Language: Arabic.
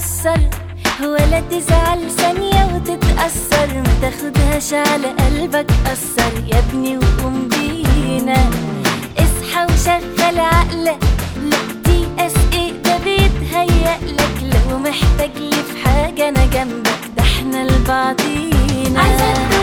تكسر ولا تزعل ثانية وتتأثر. ما تاخدهاش على قلبك أثر. يا ابني وقوم بينا. اصحى وشغل عقلك. لا تيأس إيه ده بيتهيألك لو محتاج لي في حاجة أنا جنبك. ده إحنا لبعضينا عايزة